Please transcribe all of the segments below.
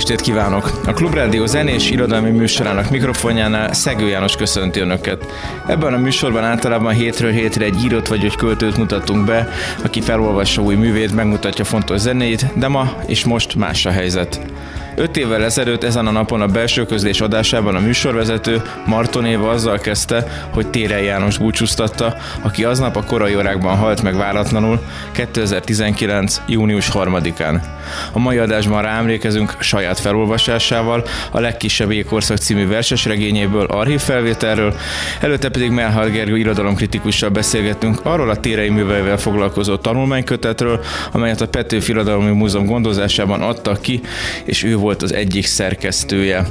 estét kívánok! A Klubrádió zenés irodalmi műsorának mikrofonjánál Szegő János köszönti Önöket. Ebben a műsorban általában hétről hétre egy írott vagy egy költőt mutatunk be, aki felolvassa új művét, megmutatja fontos zenét, de ma és most más a helyzet. Öt évvel ezelőtt ezen a napon a belső közlés adásában a műsorvezető Marton Éva azzal kezdte, hogy Térei János búcsúztatta, aki aznap a korai órákban halt meg váratlanul 2019. június 3-án. A mai adásban ráemlékezünk saját felolvasásával, a legkisebb ékorszak című verses regényéből, archívfelvételről, előtte pedig Melhal Gergő irodalomkritikussal beszélgettünk arról a térei műveivel foglalkozó tanulmánykötetről, amelyet a Petőfi Irodalmi Múzeum gondozásában adtak ki, és ő volt az egyik szerkesztője.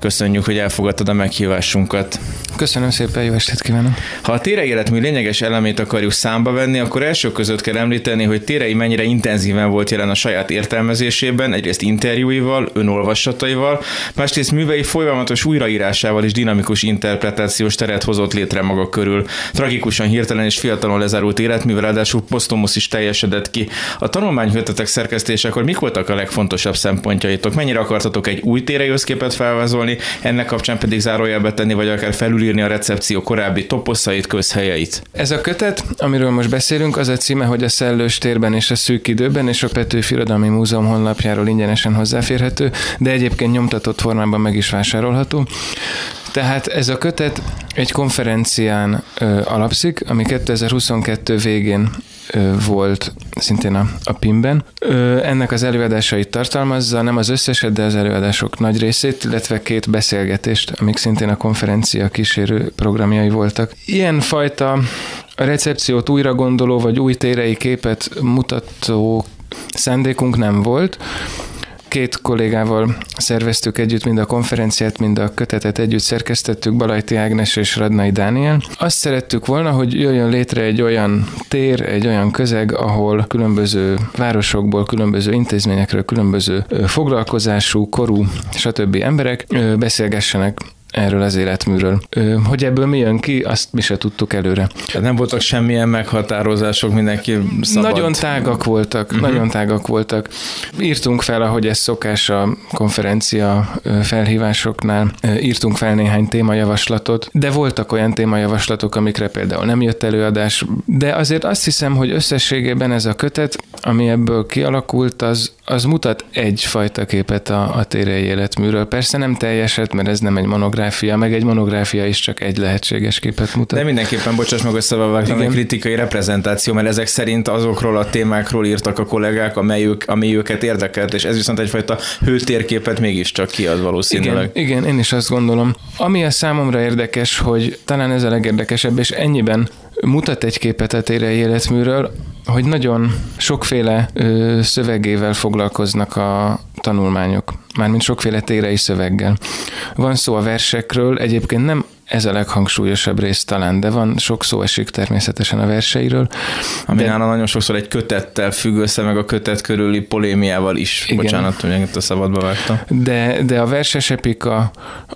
Köszönjük, hogy elfogadtad a meghívásunkat. Köszönöm szépen, jó estét kívánok! Ha a térei életmű lényeges elemét akarjuk számba venni, akkor első között kell említeni, hogy Térei mennyire intenzíven volt jelen a saját értelmezésében, egyrészt interjúival, önolvasataival, másrészt művei folyamatos újraírásával és dinamikus interpretációs teret hozott létre maga körül. Tragikusan hirtelen és fiatalon lezárult életművel, ráadásul posztumusz is teljesedett ki. A tanulmánykötetek szerkesztésekor mik voltak a legfontosabb szempontjaitok? Mennyire akartatok egy új összképet felvázolni, ennek kapcsán pedig zárójelbe tenni, vagy akár felülírni a recepció korábbi toposzait, közhelyeit? Ez a kötet, amiről most beszélünk, az a címe, hogy a szellős térben és a szűk időben, és a Petőfi Irodalmi Múzeum honlapjáról ingyenesen hozzáférhető, de egyébként nyomtatott formában meg is vásárolható. Tehát ez a kötet egy konferencián ö, alapszik, ami 2022 végén volt szintén a, a PIM-ben. Ennek az előadásait tartalmazza, nem az összeset, de az előadások nagy részét, illetve két beszélgetést, amik szintén a konferencia kísérő programjai voltak. Ilyen fajta a recepciót újra gondoló, vagy új térei képet mutató szándékunk nem volt, két kollégával szerveztük együtt mind a konferenciát, mind a kötetet együtt szerkesztettük, Balajti Ágnes és Radnai Dániel. Azt szerettük volna, hogy jöjjön létre egy olyan tér, egy olyan közeg, ahol különböző városokból, különböző intézményekről, különböző foglalkozású, korú, stb. emberek beszélgessenek erről az életműről. Hogy ebből mi jön ki, azt mi se tudtuk előre. Nem voltak semmilyen meghatározások, mindenki szabad. Nagyon tágak voltak, uh-huh. nagyon tágak voltak. Írtunk fel, ahogy ez szokás a konferencia felhívásoknál, írtunk fel néhány témajavaslatot, de voltak olyan témajavaslatok, amikre például nem jött előadás, de azért azt hiszem, hogy összességében ez a kötet, ami ebből kialakult, az, az mutat egyfajta képet a, a térei életműről. Persze nem teljeset, mert ez nem egy monográfia, meg egy monográfia is csak egy lehetséges képet mutat. De mindenképpen, bocsáss meg összevágtam, egy kritikai reprezentáció, mert ezek szerint azokról a témákról írtak a kollégák, amelyük, ami őket érdekelt, és ez viszont egyfajta hőtérképet mégiscsak kiad valószínűleg. Igen, igen, én is azt gondolom. Ami a számomra érdekes, hogy talán ez a legérdekesebb, és ennyiben mutat egy képet a térei életműről, hogy nagyon sokféle ö, szövegével foglalkoznak a tanulmányok, mármint sokféle térei szöveggel. Van szó a versekről, egyébként nem ez a leghangsúlyosabb rész talán, de van sok szó esik természetesen a verseiről. Ami de... nála nagyon sokszor egy kötettel függ össze, meg a kötet körüli polémiával is. Igen. Bocsánat, hogy a szabadba vágtam. De, de a verses epika,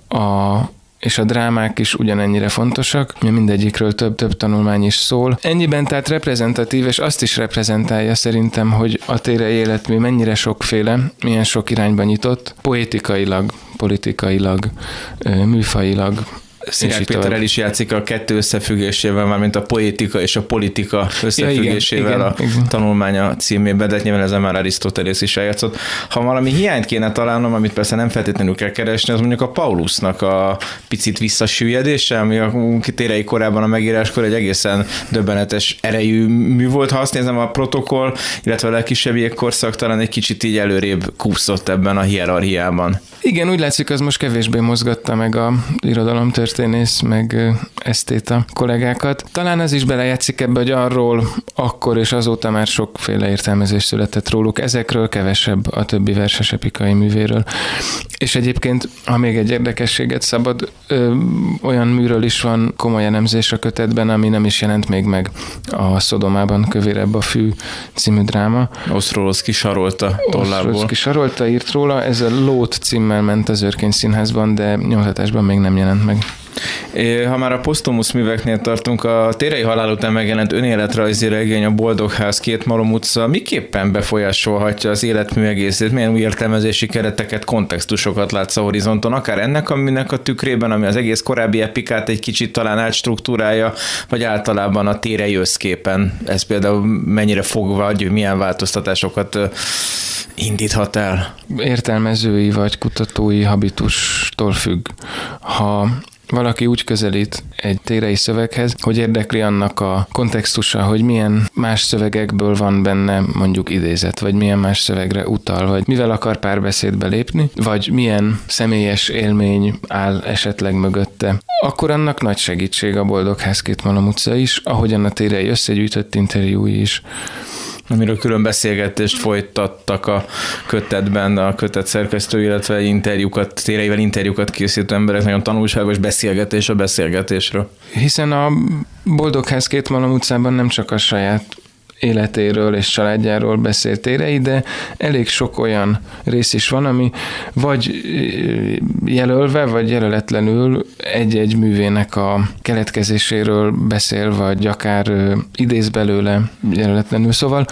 a, és a drámák is ugyanennyire fontosak, mindegyikről több-több tanulmány is szól. Ennyiben tehát reprezentatív, és azt is reprezentálja szerintem, hogy a tére életmű mennyire sokféle, milyen sok irányba nyitott, poétikailag, politikailag, műfajilag, Színák Péter el is játszik a kettő összefüggésével, már mint a poétika és a politika összefüggésével ja, igen, a igen, tanulmánya címében, de nyilván ezzel már Arisztotelész is eljátszott. Ha valami hiányt kéne találnom, amit persze nem feltétlenül kell keresni, az mondjuk a Paulusnak a picit visszasüllyedése, ami a térei korában a megíráskor egy egészen döbbenetes erejű mű volt. Ha azt nézem, a protokoll, illetve a legkisebb korszak talán egy kicsit így előrébb kúszott ebben a hierarchiában. Igen, úgy látszik, az most kevésbé mozgatta meg a irodalomtörténet történész, meg esztéta kollégákat. Talán ez is belejátszik ebbe, hogy arról akkor és azóta már sokféle értelmezés született róluk. Ezekről kevesebb a többi verses epikai művéről. És egyébként, ha még egy érdekességet szabad, ö, olyan műről is van komoly elemzés a kötetben, ami nem is jelent még meg a Szodomában kövérebb a fű című dráma. Osztrolowski sarolta tollából. Osztrolowski sarolta, írt róla, ez a Lót címmel ment az Örkény Színházban, de nyomtatásban még nem jelent meg. Ha már a posztumusz műveknél tartunk, a térei halál után megjelent önéletrajzi regény a Boldogház két Malom utca miképpen befolyásolhatja az életmű egészét? Milyen új értelmezési kereteket, kontextusokat látsz a horizonton, akár ennek, aminek a tükrében, ami az egész korábbi epikát egy kicsit talán átstruktúrája, vagy általában a térei összképen. Ez például mennyire fog, vagy milyen változtatásokat indíthat el? Értelmezői vagy kutatói habitustól függ. Ha valaki úgy közelít egy térei szöveghez, hogy érdekli annak a kontextusa, hogy milyen más szövegekből van benne mondjuk idézet, vagy milyen más szövegre utal, vagy mivel akar párbeszédbe lépni, vagy milyen személyes élmény áll esetleg mögötte, akkor annak nagy segítség a Boldogház két Malom utca is, ahogyan a térei összegyűjtött interjúi is amiről külön beszélgetést folytattak a kötetben, a kötet szerkesztő, illetve interjúkat, téreivel interjúkat készítő emberek, nagyon tanulságos beszélgetés a beszélgetésről. Hiszen a Boldogház két Malom utcában nem csak a saját életéről és családjáról beszélt térei, de elég sok olyan rész is van, ami vagy jelölve, vagy jelöletlenül egy-egy művének a keletkezéséről beszél, vagy akár idéz belőle jelöletlenül. Szóval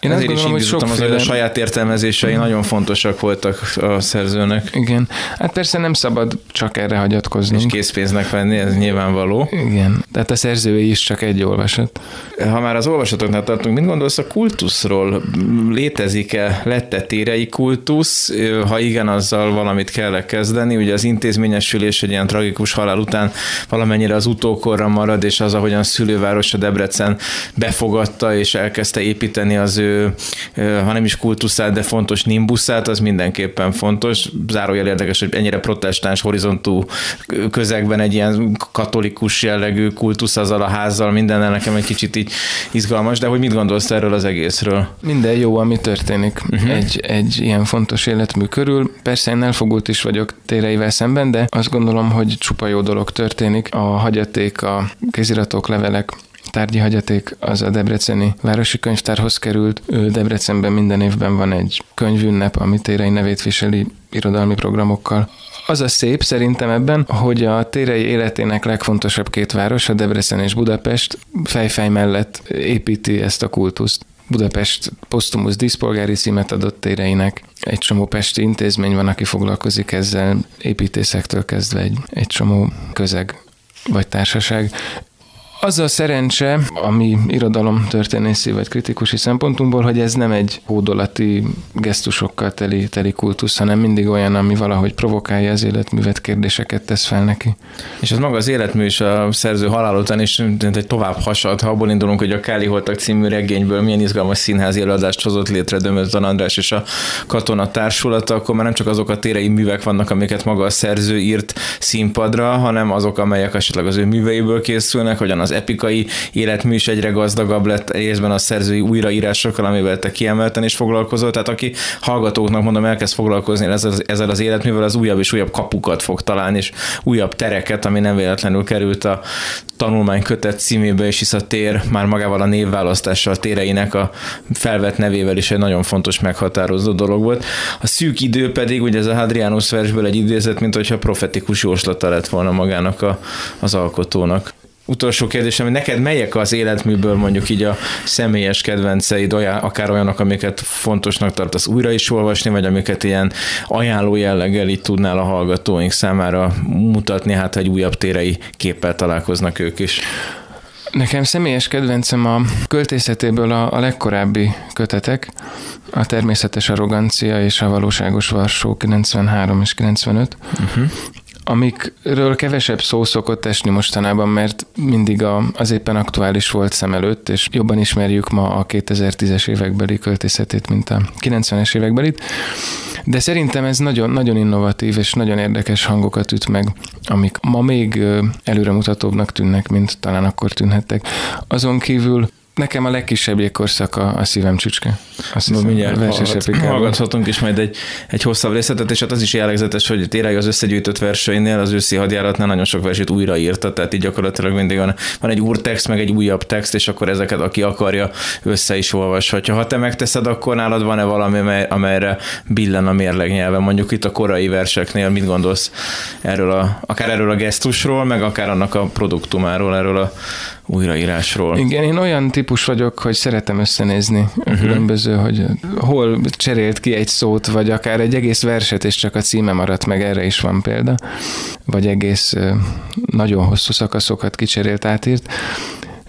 én Ezért azt gondolom, hogy sokféle... az, a saját értelmezései mm. nagyon fontosak voltak a szerzőnek. Igen. Hát persze nem szabad csak erre hagyatkozni. És készpénznek venni, ez nyilvánvaló. Igen. Tehát a szerzői is csak egy olvasat. Ha már az olvasatoknál tartunk, mit gondolsz a kultuszról? Létezik-e, lett-e térei kultusz? Ha igen, azzal valamit kell kezdeni. Ugye az intézményesülés egy ilyen tragikus halál után valamennyire az utókorra marad, és az, ahogyan szülővárosa Debrecen befogadta és elkezdte építeni az ő, ha nem is kultuszát, de fontos nimbuszát, az mindenképpen fontos. Zárójel érdekes, hogy ennyire protestáns horizontú közegben egy ilyen katolikus jellegű kultusz azzal a házzal, minden nekem egy kicsit így izgalmas, de hogy mit gondolsz erről az egészről? Minden jó, ami történik uh-huh. egy, egy ilyen fontos életmű körül. Persze én elfogult is vagyok téreivel szemben, de azt gondolom, hogy csupa jó dolog történik. A hagyaték, a kéziratok, levelek, tárgyi hagyaték az a Debreceni Városi Könyvtárhoz került. Debrecenben minden évben van egy könyvünnep, ami térei nevét viseli irodalmi programokkal. Az a szép szerintem ebben, hogy a térei életének legfontosabb két város, a Debrecen és Budapest fejfej mellett építi ezt a kultuszt. Budapest posztumusz díszpolgári címet adott téreinek. Egy csomó pesti intézmény van, aki foglalkozik ezzel, építészektől kezdve egy, egy csomó közeg vagy társaság. Az a szerencse, ami irodalom történészi vagy kritikusi szempontunkból, hogy ez nem egy hódolati gesztusokkal teli, teli kultusz, hanem mindig olyan, ami valahogy provokálja az életművet, kérdéseket tesz fel neki. És az maga az életmű is a szerző halál után is egy tovább hasad, ha abból indulunk, hogy a Káli Holtak című regényből milyen izgalmas színházi előadást hozott létre Dömözdan András és a Katona Társulata, akkor már nem csak azok a térei művek vannak, amiket maga a szerző írt színpadra, hanem azok, amelyek esetleg az ő műveiből készülnek, hogyan az az epikai életmű is egyre gazdagabb lett részben a szerzői újraírásokkal, amivel te kiemelten is foglalkozol. Tehát aki hallgatóknak mondom, elkezd foglalkozni ezzel, ezzel az életművel, az újabb és újabb kapukat fog találni, és újabb tereket, ami nem véletlenül került a tanulmány kötet címébe, és hisz a tér már magával a névválasztással, a téreinek a felvett nevével is egy nagyon fontos meghatározó dolog volt. A szűk idő pedig, ugye ez a Hadrianus versből egy idézet, mint hogyha profetikus jóslata lett volna magának a, az alkotónak utolsó kérdésem, hogy neked melyek az életműből mondjuk így a személyes kedvenceid, olyan, akár olyanok, amiket fontosnak tartasz újra is olvasni, vagy amiket ilyen ajánló jelleggel itt tudnál a hallgatóink számára mutatni, hát egy újabb térei képpel találkoznak ők is. Nekem személyes kedvencem a költészetéből a, a legkorábbi kötetek, a természetes arrogancia és a valóságos Varsó 93 és 95. Uh-huh amikről kevesebb szó szokott esni mostanában, mert mindig a, az éppen aktuális volt szem előtt, és jobban ismerjük ma a 2010-es évekbeli költészetét, mint a 90-es évekbelit. De szerintem ez nagyon, nagyon innovatív és nagyon érdekes hangokat üt meg, amik ma még előremutatóbbnak tűnnek, mint talán akkor tűnhettek. Azon kívül Nekem a legkisebb jégkorszak a, a szívem csücske. Azt hiszem, mindjárt hallgathatunk is majd egy, egy hosszabb részletet, és hát az is jellegzetes, hogy tényleg az összegyűjtött verseinél az őszi hadjáratnál nagyon sok versét újraírta, tehát így gyakorlatilag mindig van, van egy úrtext, meg egy újabb text, és akkor ezeket, aki akarja, össze is olvashatja. Ha te megteszed, akkor nálad van-e valami, amelyre billen a mérleg nyelve? Mondjuk itt a korai verseknél mit gondolsz erről a, akár erről a gesztusról, meg akár annak a produktumáról, erről a újraírásról. Igen, én olyan típus vagyok, hogy szeretem összenézni uh-huh. különböző, hogy hol cserélt ki egy szót, vagy akár egy egész verset, és csak a címe maradt meg, erre is van példa, vagy egész nagyon hosszú szakaszokat kicserélt, átírt.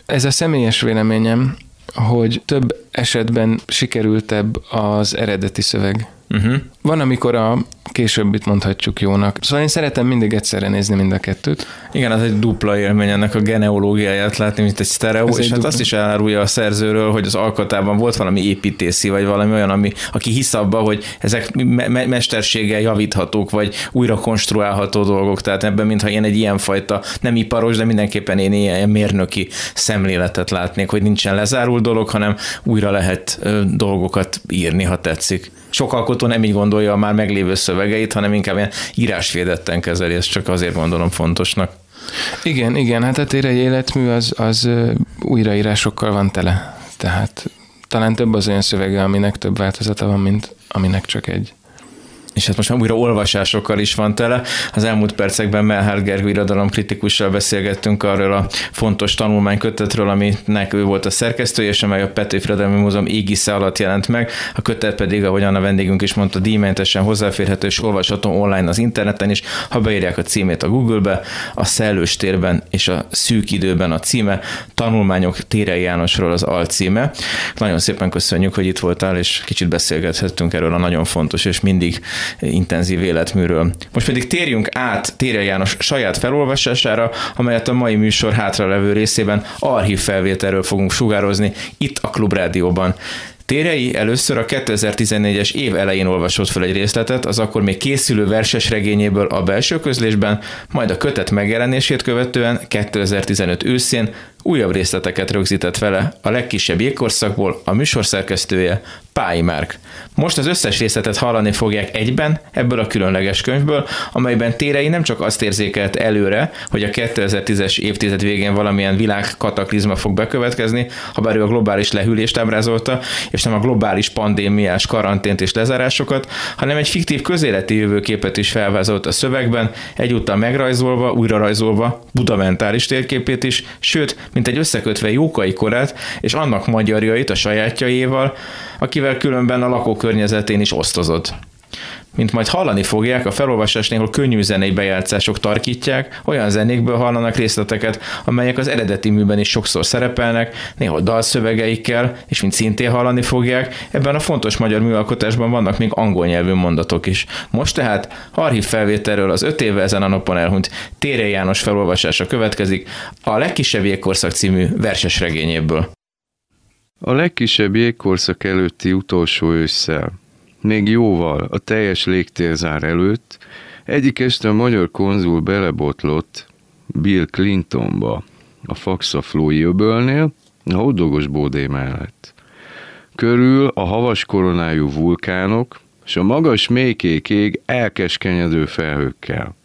Ez a személyes véleményem, hogy több esetben sikerültebb az eredeti szöveg. Uh-huh. Van, amikor a későbbit mondhatjuk jónak. Szóval én szeretem mindig egyszerre nézni mind a kettőt. Igen, az egy dupla élmény ennek a genealógiáját látni, mint egy sztereó, Ez és egy hát dupla. azt is elárulja a szerzőről, hogy az alkotában volt valami építészi, vagy valami olyan, ami, aki hisz abba, hogy ezek me- mesterséggel javíthatók, vagy újra konstruálható dolgok. Tehát ebben, mintha én egy ilyenfajta, nem iparos, de mindenképpen én ilyen mérnöki szemléletet látnék, hogy nincsen lezárult dolog, hanem újra lehet dolgokat írni, ha tetszik sok alkotó nem így gondolja a már meglévő szövegeit, hanem inkább ilyen írásvédetten kezeli, ezt csak azért gondolom fontosnak. Igen, igen, hát a térei életmű az, az újraírásokkal van tele. Tehát talán több az olyan szövege, aminek több változata van, mint aminek csak egy és hát most már újra olvasásokkal is van tele. Az elmúlt percekben Melhár Gergő irodalom kritikussal beszélgettünk arról a fontos tanulmánykötetről, aminek ő volt a szerkesztője, és amely a Petőfi Irodalmi Múzeum égisze alatt jelent meg. A kötet pedig, ahogy Anna vendégünk is mondta, díjmentesen hozzáférhető és olvasható online az interneten is. Ha beírják a címét a Google-be, a szellős térben és a szűk időben a címe, tanulmányok Térei Jánosról az alcíme. Nagyon szépen köszönjük, hogy itt voltál, és kicsit beszélgethettünk erről a nagyon fontos és mindig intenzív életműről. Most pedig térjünk át Térje János saját felolvasására, amelyet a mai műsor hátralevő részében archív felvételről fogunk sugározni itt a Klubrádióban. Térei először a 2014-es év elején olvasott fel egy részletet, az akkor még készülő verses regényéből a belső közlésben, majd a kötet megjelenését követően 2015 őszén újabb részleteket rögzített vele a legkisebb jégkorszakból a műsorszerkesztője Pályi Márk. Most az összes részletet hallani fogják egyben ebből a különleges könyvből, amelyben Térei nem csak azt érzékelt előre, hogy a 2010-es évtized végén valamilyen világkataklizma fog bekövetkezni, ha bár ő a globális lehűlést ábrázolta, és nem a globális pandémiás karantént és lezárásokat, hanem egy fiktív közéleti jövőképet is felvázolt a szövegben, egyúttal megrajzolva, újra rajzolva Buda mentális térképét is, sőt, mint egy összekötve Jókai korát és annak magyarjait a sajátjaival, akivel különben a lakókörnyezetén is osztozott. Mint majd hallani fogják, a felolvasás néhol könnyű zenei bejátszások tarkítják, olyan zenékből hallanak részleteket, amelyek az eredeti műben is sokszor szerepelnek, néhol dalszövegeikkel, és mint szintén hallani fogják, ebben a fontos magyar műalkotásban vannak még angol nyelvű mondatok is. Most tehát archív felvételről az öt éve ezen a napon elhunyt Tére János felolvasása következik, a legkisebb jégkorszak című verses regényéből. A legkisebb jégkorszak előtti utolsó ősszel még jóval a teljes légtérzár előtt, egyik este a magyar konzul belebotlott Bill Clintonba, a Faxaflói öbölnél, a hoddogos bódé mellett. Körül a havas koronájú vulkánok, és a magas mélykék elkeskenyedő felhőkkel.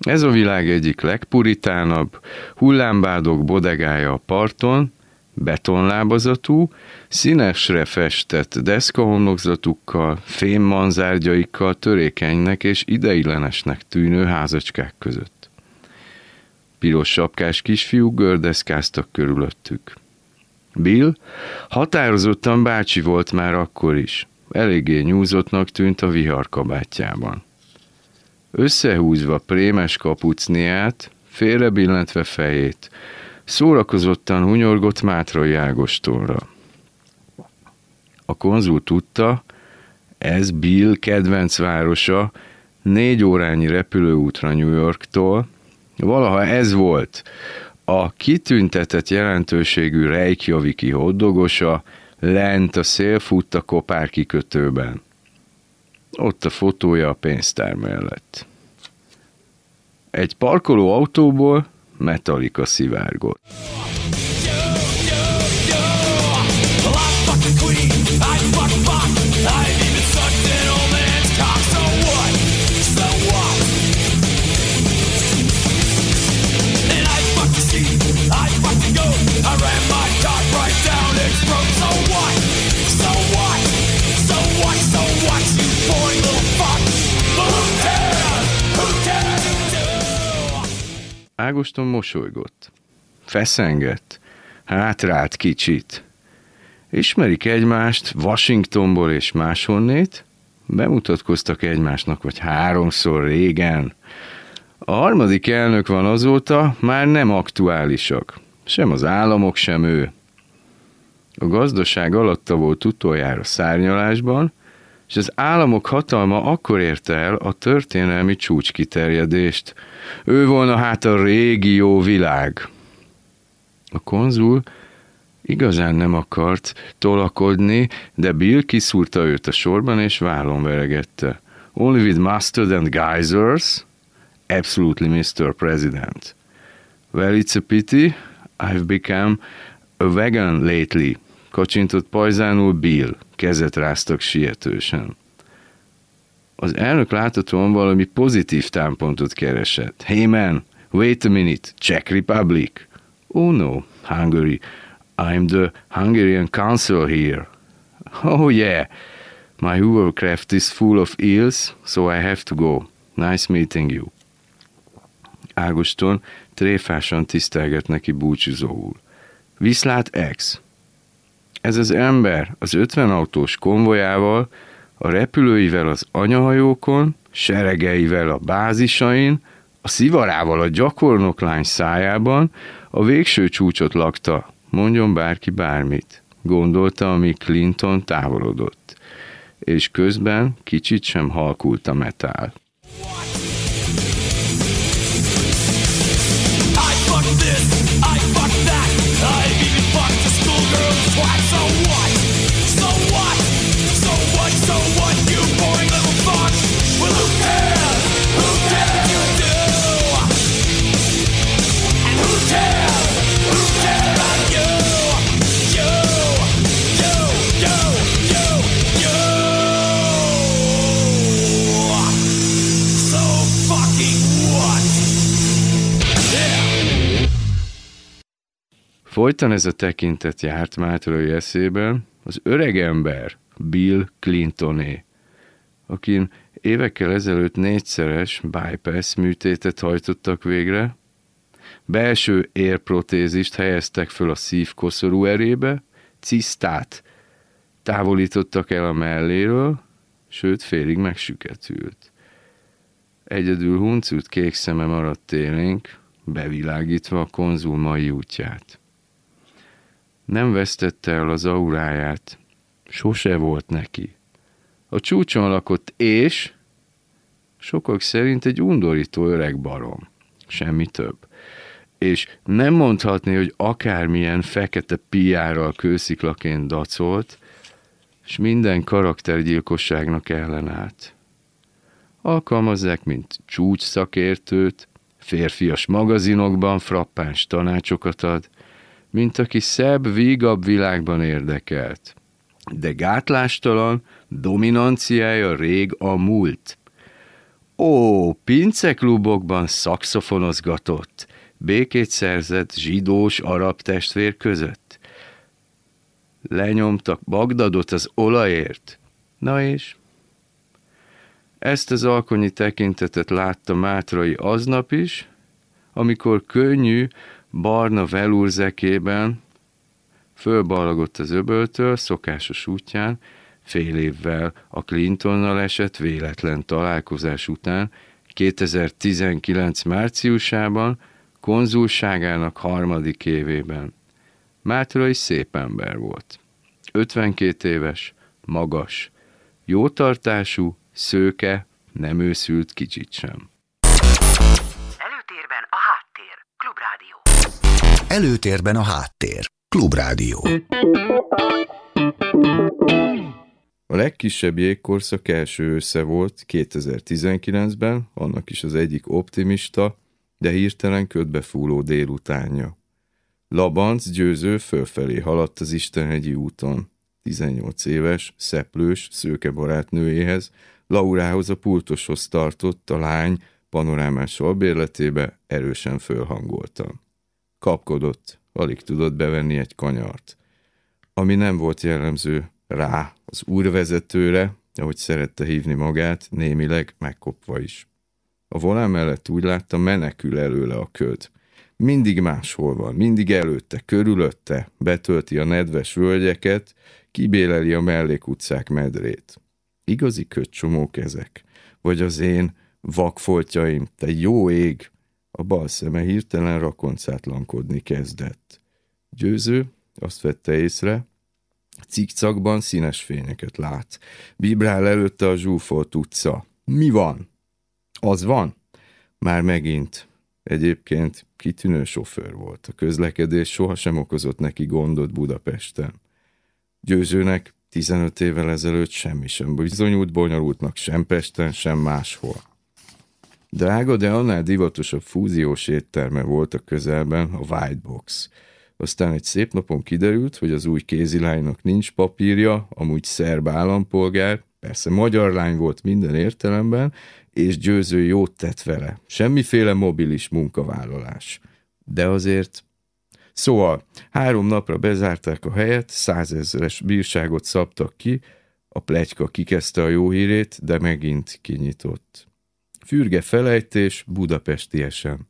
Ez a világ egyik legpuritánabb, hullámbádok bodegája a parton, betonlábazatú, színesre festett deszkahomlokzatukkal, fémmanzárgyaikkal törékenynek és ideiglenesnek tűnő házacskák között. Piros sapkás kisfiúk gördeszkáztak körülöttük. Bill határozottan bácsi volt már akkor is, eléggé nyúzottnak tűnt a vihar kabátjában. Összehúzva prémes kapucniát, félrebillentve fejét, Szórakozottan hunyorgott Mátrai Ágostonra. A konzul tudta, ez Bill kedvenc városa, négy órányi repülőútra New Yorktól, valaha ez volt a kitüntetett jelentőségű Reykjaviki hoddogosa lent a szélfutta kopár kikötőben. ott a fotója a pénztár mellett. Egy parkoló autóból Metallica szivárgott. Ágoston mosolygott. Feszengett. Hátrált kicsit. Ismerik egymást Washingtonból és máshonnét? Bemutatkoztak egymásnak, vagy háromszor régen. A harmadik elnök van azóta, már nem aktuálisak. Sem az államok, sem ő. A gazdaság alatta volt utoljára szárnyalásban, és az államok hatalma akkor érte el a történelmi csúcskiterjedést. Ő volna hát a régió világ. A konzul igazán nem akart tolakodni, de Bill kiszúrta őt a sorban, és vállon veregette. Only with mustard and geysers? Absolutely, Mr. President. Well, it's a pity. I've become a vegan lately. Kacsintott pajzánul Bill. Kezet ráztak sietősen. Az elnök láthatóan valami pozitív támpontot keresett. Hey man, wait a minute, Czech Republic. Oh no, Hungary. I'm the Hungarian consul here. Oh yeah, my hovercraft is full of eels, so I have to go. Nice meeting you. Ágoston tréfásan tisztelget neki búcsúzóul. Viszlát ex. Ez az ember az 50 autós konvojával, a repülőivel az anyahajókon, seregeivel a bázisain, a szivarával a gyakornoklány szájában a végső csúcsot lakta, mondjon bárki bármit, gondolta, amíg Clinton távolodott, és közben kicsit sem halkult a metál. Folyton ez a tekintet járt Mátrai eszében, az öreg ember, Bill Clintoné, akin évekkel ezelőtt négyszeres bypass műtétet hajtottak végre, belső érprotézist helyeztek föl a szív koszorú erébe, cisztát távolítottak el a melléről, sőt félig megsüketült. Egyedül huncut kék szeme maradt élénk, bevilágítva a konzul mai útját. Nem vesztette el az auráját. Sose volt neki. A csúcson lakott és sokak szerint egy undorító öreg barom. Semmi több. És nem mondhatni, hogy akármilyen fekete piárral kősziklaként dacolt, és minden karaktergyilkosságnak ellenállt. Alkalmazzák, mint csúcs szakértőt, férfias magazinokban frappáns tanácsokat ad, mint aki szebb, vígabb világban érdekelt. De gátlástalan, dominanciája rég a múlt. Ó, pinceklubokban szakszofonozgatott, békét szerzett zsidós arab testvér között. Lenyomtak Bagdadot az olajért. Na és? Ezt az alkonyi tekintetet látta Mátrai aznap is, amikor könnyű, barna velúrzekében fölballagott az öböltől, szokásos útján, fél évvel a Clintonnal esett véletlen találkozás után, 2019 márciusában, konzulságának harmadik évében. Mátrai szép ember volt. 52 éves, magas, jótartású, szőke, nem őszült kicsit sem. Előtérben a háttér. Klubrádió. A legkisebb jégkorszak első ősze volt 2019-ben, annak is az egyik optimista, de hirtelen ködbe fúló délutánja. Labanc győző fölfelé haladt az Istenhegyi úton. 18 éves, szeplős, szőke barátnőjéhez, Laurához a pultoshoz tartott, a lány panorámás albérletébe erősen fölhangolta. Kapkodott, alig tudott bevenni egy kanyart. Ami nem volt jellemző rá, az úrvezetőre, ahogy szerette hívni magát, némileg megkopva is. A volán mellett úgy látta, menekül előle a köd. Mindig máshol van, mindig előtte, körülötte, betölti a nedves völgyeket, kibéleli a mellékutcák medrét. Igazi kötcsomók ezek. Vagy az én vakfoltjaim, te jó ég! A bal szeme hirtelen rakoncátlankodni kezdett. Győző azt vette észre, cikcakban színes fényeket lát. Vibrál előtte a zsúfolt utca. Mi van? Az van? Már megint. Egyébként kitűnő sofőr volt. A közlekedés sohasem okozott neki gondot Budapesten. Győzőnek 15 évvel ezelőtt semmi sem bizonyult bonyolultnak sem Pesten, sem máshol. Drága, de annál divatosabb fúziós étterme volt a közelben, a White Box. Aztán egy szép napon kiderült, hogy az új kézilánynak nincs papírja, amúgy szerb állampolgár, persze magyar lány volt minden értelemben, és győző jót tett vele. Semmiféle mobilis munkavállalás. De azért Szóval három napra bezárták a helyet, százezeres bírságot szabtak ki, a plegyka kikezdte a jó hírét, de megint kinyitott. Fürge felejtés, budapestiesen.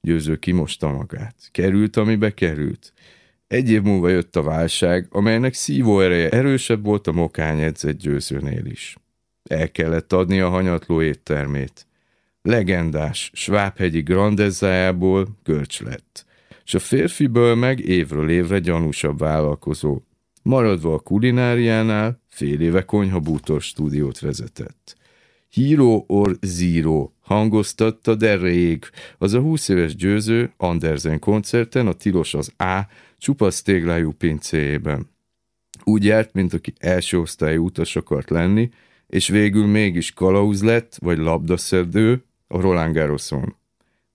Győző kimosta magát. Került, amibe került. Egy év múlva jött a válság, amelynek szívó ereje erősebb volt a mokány edzett győzőnél is. El kellett adni a hanyatló éttermét. Legendás, svábhegyi grandezzájából görcs lett és a férfiből meg évről évre gyanúsabb vállalkozó. Maradva a kulináriánál, fél éve konyhabútor stúdiót vezetett. Hero or Zero hangoztatta, de rég. Az a 20 éves győző Andersen koncerten a tilos az A csupasz téglájú pincéjében. Úgy járt, mint aki első osztályú utas akart lenni, és végül mégis kalauz lett, vagy labdaszerdő a Roland Garroson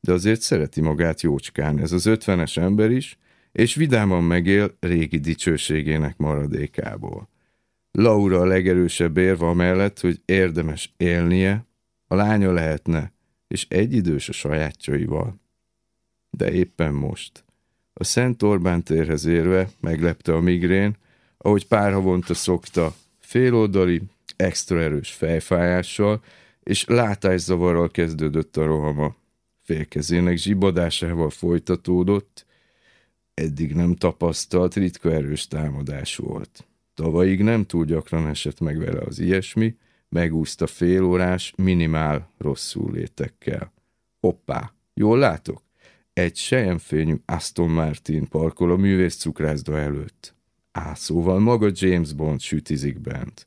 de azért szereti magát jócskán ez az ötvenes ember is, és vidáman megél régi dicsőségének maradékából. Laura a legerősebb érve amellett, hogy érdemes élnie, a lánya lehetne, és egyidős a sajátjaival. De éppen most. A Szent Orbán térhez érve meglepte a migrén, ahogy pár havonta szokta, féloldali, extra erős fejfájással, és látászavarral kezdődött a rohama félkezének zsibadásával folytatódott, eddig nem tapasztalt, ritka erős támadás volt. Tavalyig nem túl gyakran esett meg vele az ilyesmi, megúszta félórás, minimál rosszul létekkel. Hoppá, jól látok? Egy sejemfényű Aston Martin parkol a művész cukrászda előtt. Á, szóval maga James Bond sütizik bent.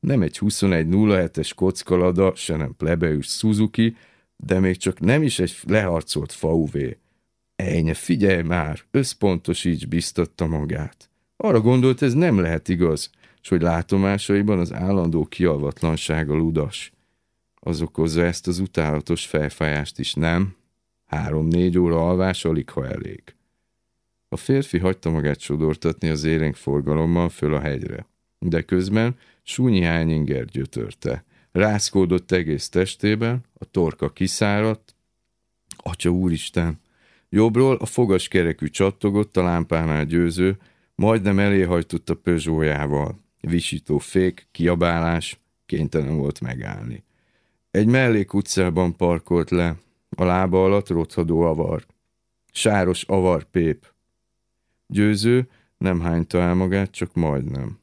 Nem egy 2107-es kockalada, se nem plebeus Suzuki, de még csak nem is egy leharcolt fauvé. Ejnye, figyelj már, összpontosíts, biztatta magát. Arra gondolt, ez nem lehet igaz, és hogy látomásaiban az állandó kialvatlansága ludas. Az okozza ezt az utálatos fejfájást is, nem? Három-négy óra alvás alig, ha elég. A férfi hagyta magát sodortatni az élénk forgalommal föl a hegyre, de közben súnyi hányinger gyötörte. Rászkódott egész testében, a torka kiszáradt. Atya úristen! Jobbról a fogas kerekű csattogott a lámpánál győző, majdnem eléhajtott a Peugeotjával. Visító fék, kiabálás, kénytelen volt megállni. Egy mellék utcában parkolt le, a lába alatt rothadó avar. Sáros avar pép. Győző nem hányta el magát, csak majdnem.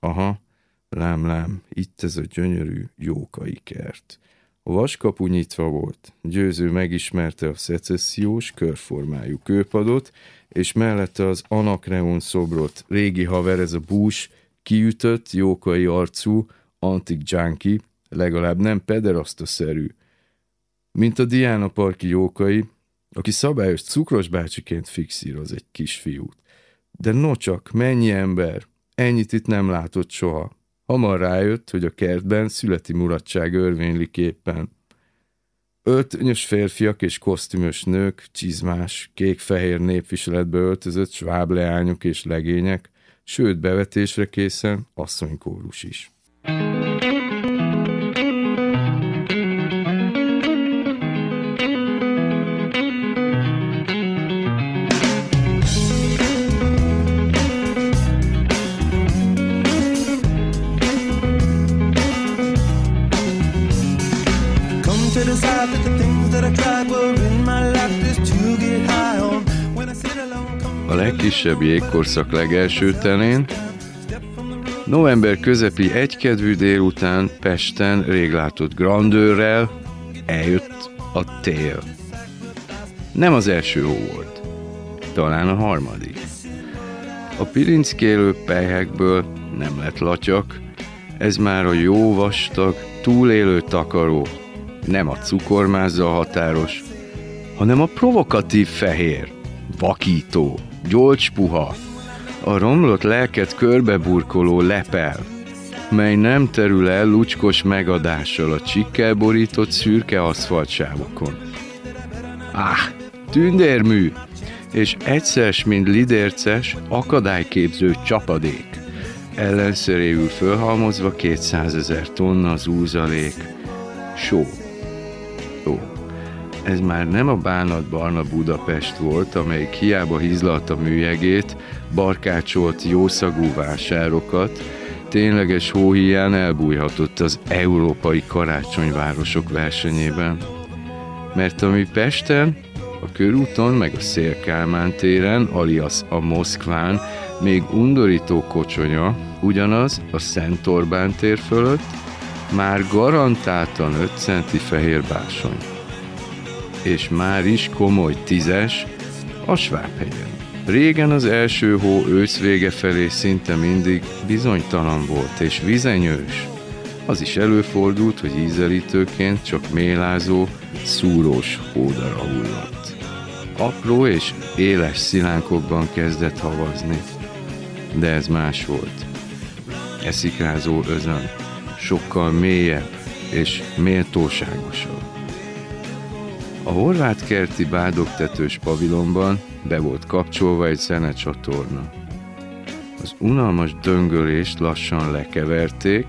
Aha, Lám, lám, itt ez a gyönyörű jókai kert. A vaskapu nyitva volt. Győző megismerte a szecessziós, körformájú kőpadot, és mellette az Anakreon szobrot. Régi haver ez a bús, kiütött, jókai arcú, antik junkie, legalább nem pederasztaszerű. Mint a Diana Parki jókai, aki szabályos cukros bácsiként fixíroz egy kisfiút. De nocsak, mennyi ember, ennyit itt nem látott soha. Hamar rájött, hogy a kertben születi mulatság örvénylik éppen. Öltönyös férfiak és kosztümös nők, csizmás, kék-fehér népviseletbe öltözött sváb leányok és legények, sőt bevetésre készen asszonykórus is. A legkisebb jégkorszak legelső tenén, november közepi egykedvű délután Pesten réglátott grandőrrel eljött a tél. Nem az első hó volt, talán a harmadik. A pirinckélő pelyhekből nem lett latyak, ez már a jó vastag, túlélő takaró, nem a cukormázzal határos, hanem a provokatív fehér, vakító, gyolcspuha, a romlott lelket körbeburkoló lepel, mely nem terül el lucskos megadással a csikkel borított szürke aszfaltsávokon. Ah, tündérmű, és egyszer, mint lidérces, akadályképző csapadék. Ellenszeréül fölhalmozva 200 ezer tonna zúzalék. Só. Ó, ez már nem a bánatbarna Budapest volt, amelyik hiába hizlalta műjegét, barkácsolt jószagú vásárokat, tényleges hóhíján elbújhatott az európai karácsonyvárosok versenyében. Mert ami Pesten, a körúton meg a Szélkálmán téren, alias a Moszkván, még undorító kocsonya, ugyanaz a Szent Orbán tér fölött, már garantáltan 5 centi fehér básony. És már is komoly tízes a Svábhegyen. Régen az első hó ősz vége felé szinte mindig bizonytalan volt és vizenyős. Az is előfordult, hogy ízelítőként csak mélázó, szúrós hódara hullott. Apró és éles szilánkokban kezdett havazni. De ez más volt. Eszikrázó özön, sokkal mélyebb és méltóságosabb. A horvát kerti bádogtetős pavilonban be volt kapcsolva egy zenecsatorna. Az unalmas döngölést lassan lekeverték,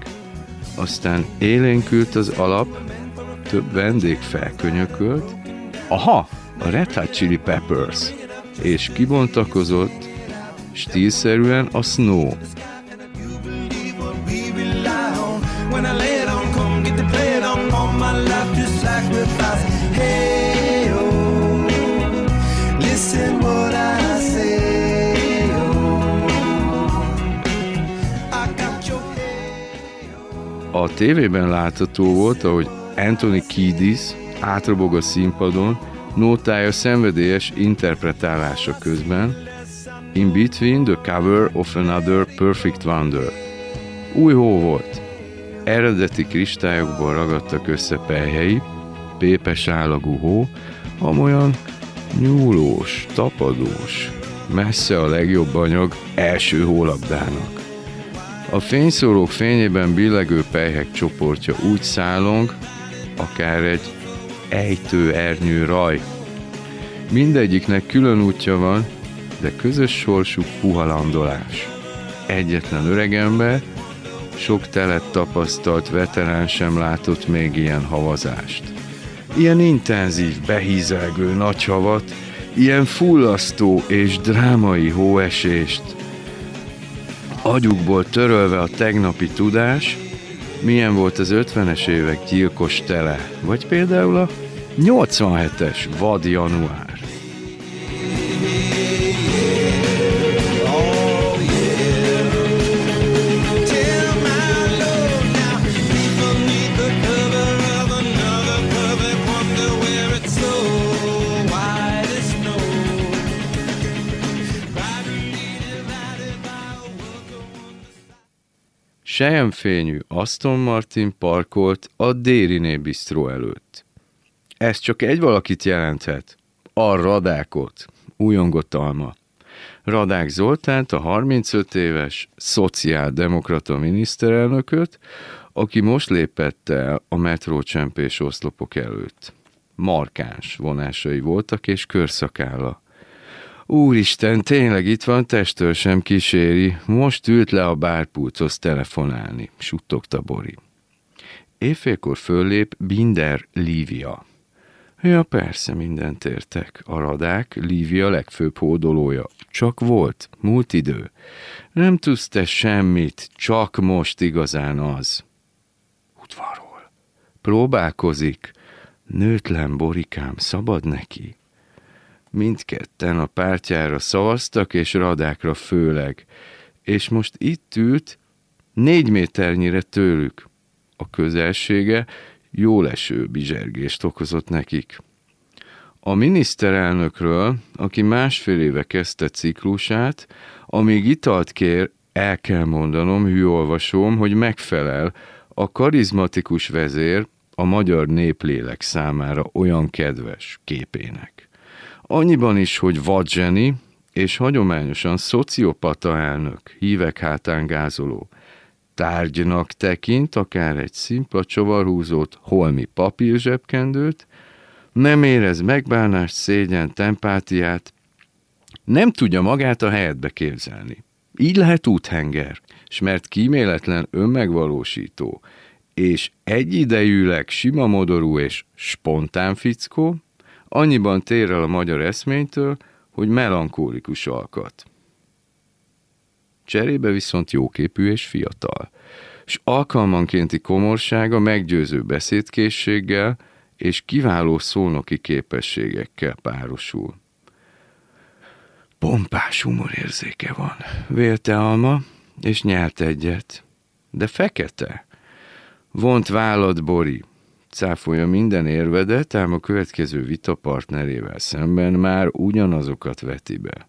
aztán élénkült az alap, több vendég felkönyökölt, aha, a Red Hot Chili Peppers, és kibontakozott stílszerűen a Snow. When I lay it on, come get to play it on, all my life just sacrifice. Hey, A tévében látható volt, ahogy Anthony Kiedis átrobog a színpadon, nótája szenvedélyes interpretálása közben, In Between the Cover of Another Perfect Wonder. Új hó volt. Eredeti kristályokból ragadtak össze pelyhei, pépes állagú hó, amolyan nyúlós, tapadós, messze a legjobb anyag első hólabdának. A fényszórók fényében billegő pelyhek csoportja úgy szállong, akár egy ejtő ernyő raj. Mindegyiknek külön útja van, de közös sorsuk puha landolás. Egyetlen öregember, sok telet tapasztalt veterán sem látott még ilyen havazást. Ilyen intenzív, behízelgő nagy havat, ilyen fullasztó és drámai hóesést, agyukból törölve a tegnapi tudás, milyen volt az 50-es évek gyilkos tele, vagy például a 87-es vad január. Sejemfényű Aston Martin parkolt a Dériné bistró előtt. Ez csak egy valakit jelenthet. A radákot, újongott Alma. Radák Zoltánt, a 35 éves szociáldemokrata miniszterelnököt, aki most lépett el a metrócsempés oszlopok előtt. Markáns vonásai voltak és körszakálla. Úristen, tényleg itt van, testől sem kíséri. Most ült le a bárpulchoz telefonálni, suttogta Bori. Éjfélkor föllép Binder Lívia. Ja, persze, mindent értek. A radák Lívia legfőbb hódolója. Csak volt, múlt idő. Nem tudsz te semmit, csak most igazán az. Udvarol. Próbálkozik. Nőtlen borikám, szabad neki. Mindketten a pártjára szavaztak, és radákra főleg. És most itt ült, négy méternyire tőlük. A közelsége jó leső bizsergést okozott nekik. A miniszterelnökről, aki másfél éve kezdte ciklusát, amíg italt kér, el kell mondanom, hűolvasóm, hogy megfelel a karizmatikus vezér a magyar néplélek számára olyan kedves képének. Annyiban is, hogy vadzseni, és hagyományosan szociopata elnök, hívek hátán gázoló. Tárgynak tekint akár egy szimpla csavarhúzót, holmi papírzsebkendőt, nem érez megbánást, szégyen, empátiát, nem tudja magát a helyetbe képzelni. Így lehet úthenger, és mert kíméletlen önmegvalósító, és egyidejűleg sima modorú és spontán fickó, annyiban tér el a magyar eszménytől, hogy melankólikus alkat. Cserébe viszont jóképű és fiatal, és alkalmankénti komorsága meggyőző beszédkészséggel és kiváló szónoki képességekkel párosul. Pompás humorérzéke van, vélte Alma, és nyert egyet. De fekete. Vont vállat Bori, cáfolja minden érvedet, ám a következő vita partnerével szemben már ugyanazokat veti be.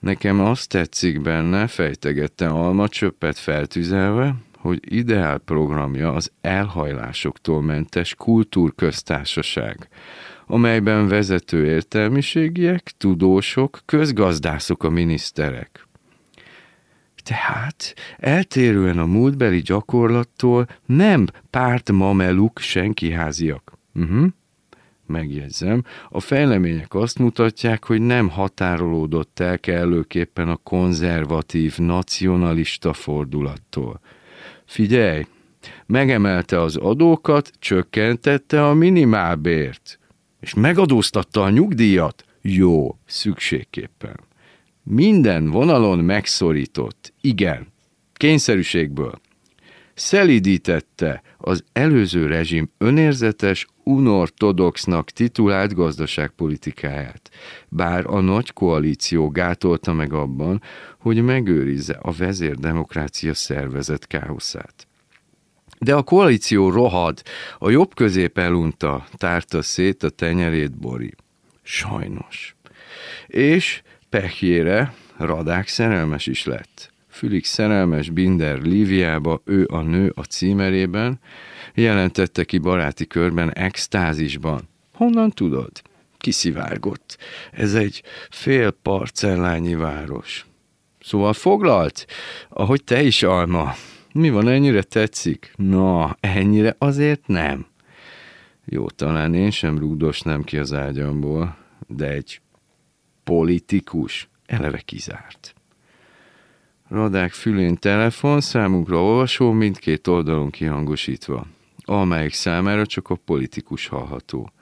Nekem azt tetszik benne, fejtegette Alma csöppet feltüzelve, hogy ideál programja az elhajlásoktól mentes kultúrköztársaság, amelyben vezető értelmiségiek, tudósok, közgazdászok a miniszterek. Tehát eltérően a múltbeli gyakorlattól nem párt mameluk senkiháziak. Uh-huh. Megjegyzem, a fejlemények azt mutatják, hogy nem határolódott el kellőképpen a konzervatív, nacionalista fordulattól. Figyelj, megemelte az adókat, csökkentette a minimálbért, és megadóztatta a nyugdíjat. Jó, szükségképpen. Minden vonalon megszorított. Igen, kényszerűségből. Szelidítette az előző rezsim önérzetes, unortodoxnak titulált gazdaságpolitikáját, bár a nagy koalíció gátolta meg abban, hogy megőrizze a vezérdemokrácia szervezet káoszát. De a koalíció rohad, a jobb közép elunta, tárta szét a tenyerét Bori. Sajnos. És pehjére Radák szerelmes is lett. Fülig szerelmes Binder Líviába, ő a nő a címerében, jelentette ki baráti körben extázisban. Honnan tudod? Kiszivárgott. Ez egy fél parcellányi város. Szóval foglalt, ahogy te is, Alma. Mi van, ennyire tetszik? Na, ennyire azért nem. Jó, talán én sem rúgdosnám ki az ágyamból, de egy politikus eleve kizárt. Radák fülén telefon, számunkra olvasó, mindkét oldalon kihangosítva, amelyik számára csak a politikus hallható.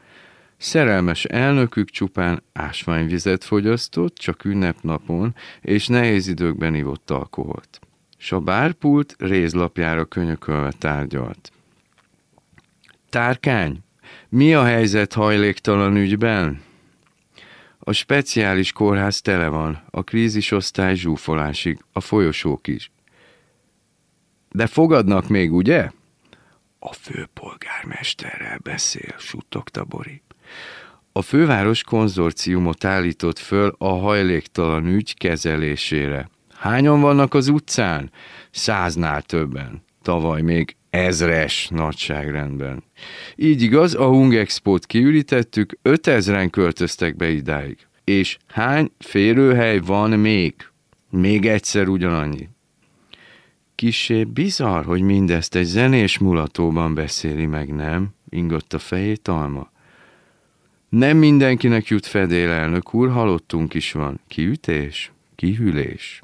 Szerelmes elnökük csupán ásványvizet fogyasztott, csak ünnepnapon, és nehéz időkben ivott alkoholt. S a bárpult rézlapjára könyökölve tárgyalt. Tárkány, mi a helyzet hajléktalan ügyben? A speciális kórház tele van, a krízisosztály zsúfolásig, a folyosók is. De fogadnak még, ugye? A főpolgármesterrel beszél, suttogta Bori. A főváros konzorciumot állított föl a hajléktalan ügy kezelésére. Hányan vannak az utcán? Száznál többen. Tavaly még ezres nagyságrendben. Így igaz, a Hung Expo-t kiürítettük, ötezren költöztek be idáig. És hány férőhely van még? Még egyszer ugyanannyi. Kisé bizarr, hogy mindezt egy zenés mulatóban beszéli meg, nem? Ingott a fejét Alma. Nem mindenkinek jut fedél, elnök úr, halottunk is van. Kiütés, kihűlés.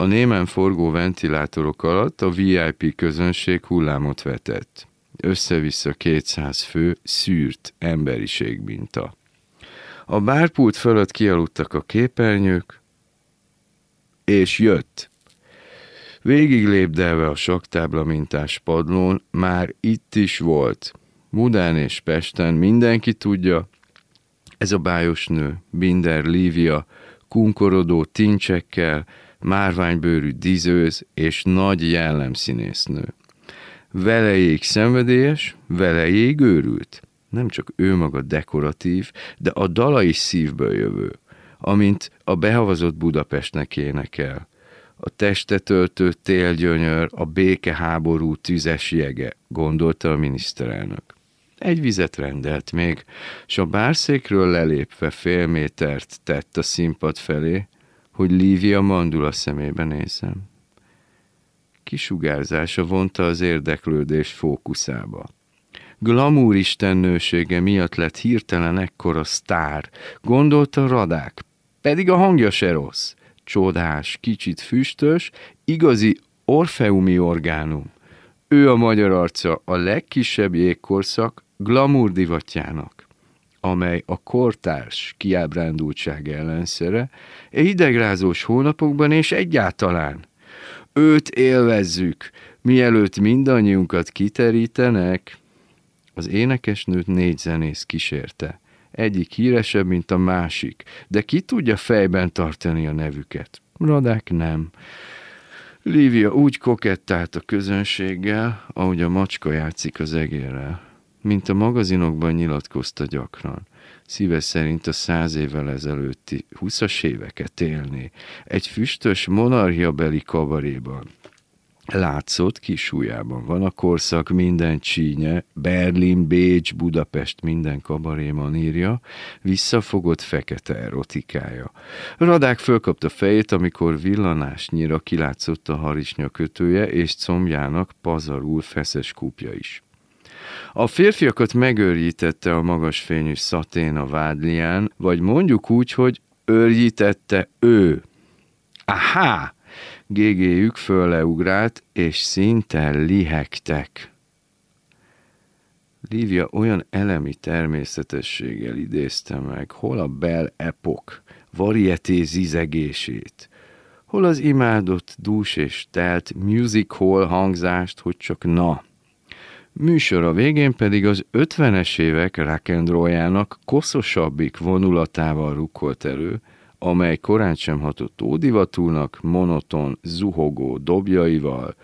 A némen forgó ventilátorok alatt a VIP közönség hullámot vetett. Össze-vissza 200 fő szűrt emberiség minta. A bárpult fölött kialudtak a képernyők, és jött. Végig lépdelve a saktábla mintás padlón, már itt is volt. Budán és Pesten mindenki tudja, ez a bájos nő, Binder Lívia, kunkorodó tincsekkel, márványbőrű dizőz és nagy jellemszínésznő. Velejéig szenvedélyes, velejéig őrült. Nem csak ő maga dekoratív, de a dala is szívből jövő, amint a behavazott Budapestnek énekel. A testet öltő télgyönyör, a békeháború tüzes jege, gondolta a miniszterelnök. Egy vizet rendelt még, s a bárszékről lelépve fél métert tett a színpad felé, hogy Lívia mandula szemébe nézem. Kisugárzása vonta az érdeklődés fókuszába. Glamour istennősége miatt lett hirtelen ekkora sztár, gondolta Radák, pedig a hangja se rossz. Csodás, kicsit füstös, igazi orfeumi orgánum. Ő a magyar arca a legkisebb jégkorszak glamour divatjának amely a kortárs kiábrándultság ellenszere, idegrázós hónapokban és egyáltalán. Őt élvezzük, mielőtt mindannyiunkat kiterítenek. Az énekesnőt négy zenész kísérte. Egyik híresebb, mint a másik, de ki tudja fejben tartani a nevüket? Radák nem. Lívia úgy kokettált a közönséggel, ahogy a macska játszik az egérrel mint a magazinokban nyilatkozta gyakran. Szíve szerint a száz évvel ezelőtti huszas éveket élni egy füstös monarchiabeli kabaréban. Látszott kisújában van a korszak minden csínye, Berlin, Bécs, Budapest minden kabaréman írja, visszafogott fekete erotikája. Radák fölkapta fejét, amikor villanásnyira kilátszott a harisnya kötője és combjának pazarul feszes kúpja is. A férfiakat megőrjítette a magas fényű szatén a vádlián, vagy mondjuk úgy, hogy őrjítette ő. Aha! Gégéjük fölleugrált, és szinte lihegtek. Lívia olyan elemi természetességgel idézte meg, hol a bel epok, varieté zizegését, hol az imádott, dús és telt music hall hangzást, hogy csak na, Műsora végén pedig az 50-es évek rock'n'rolljának koszosabbik vonulatával rukkolt elő, amely korán sem hatott ódivatúnak, monoton, zuhogó dobjaival,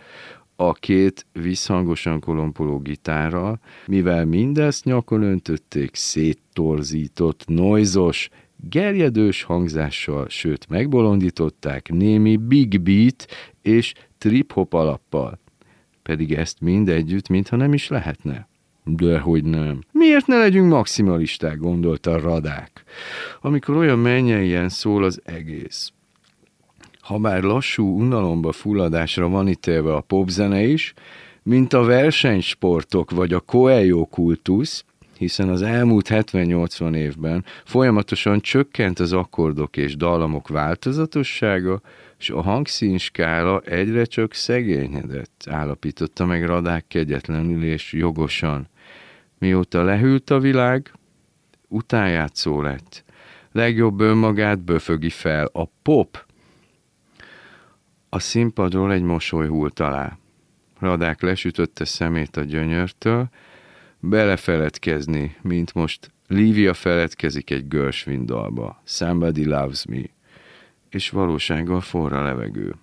a két visszhangosan kolompoló gitárral, mivel mindezt nyakon öntötték széttorzított, noizos, gerjedős hangzással, sőt megbolondították némi big beat és trip-hop alappal pedig ezt mind együtt, mintha nem is lehetne. De hogy nem. Miért ne legyünk maximalisták, gondolta a radák, amikor olyan mennyeljen szól az egész. Ha bár lassú unalomba fulladásra van ítélve a popzene is, mint a versenysportok vagy a coelho kultusz, hiszen az elmúlt 70-80 évben folyamatosan csökkent az akkordok és dallamok változatossága, és a hangszínskála egyre csak szegényedett, állapította meg Radák kegyetlenül és jogosan. Mióta lehűlt a világ, utánjátszó lett. Legjobb önmagát böfögi fel. A pop! A színpadról egy mosoly hult alá. Radák lesütötte szemét a gyönyörtől, belefeledkezni, mint most Lívia feledkezik egy Gershwin. Somebody loves me és valósággal forra levegő.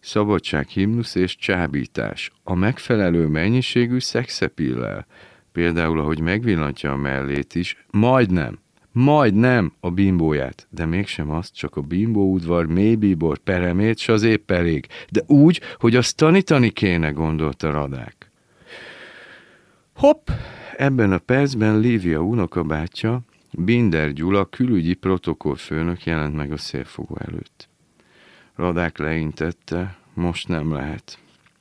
Szabadság himnusz és csábítás. A megfelelő mennyiségű szexepillel, például ahogy megvillantja a mellét is, majdnem, majdnem a bimbóját, de mégsem azt, csak a bimbó udvar, mélybíbor, peremét, s az épp elég, de úgy, hogy azt tanítani kéne, gondolta Radák. Hopp! Ebben a percben Lívia unokabátyja, Binder Gyula külügyi protokollfőnök jelent meg a szélfogó előtt. Radák leintette, most nem lehet.